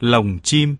lồng chim.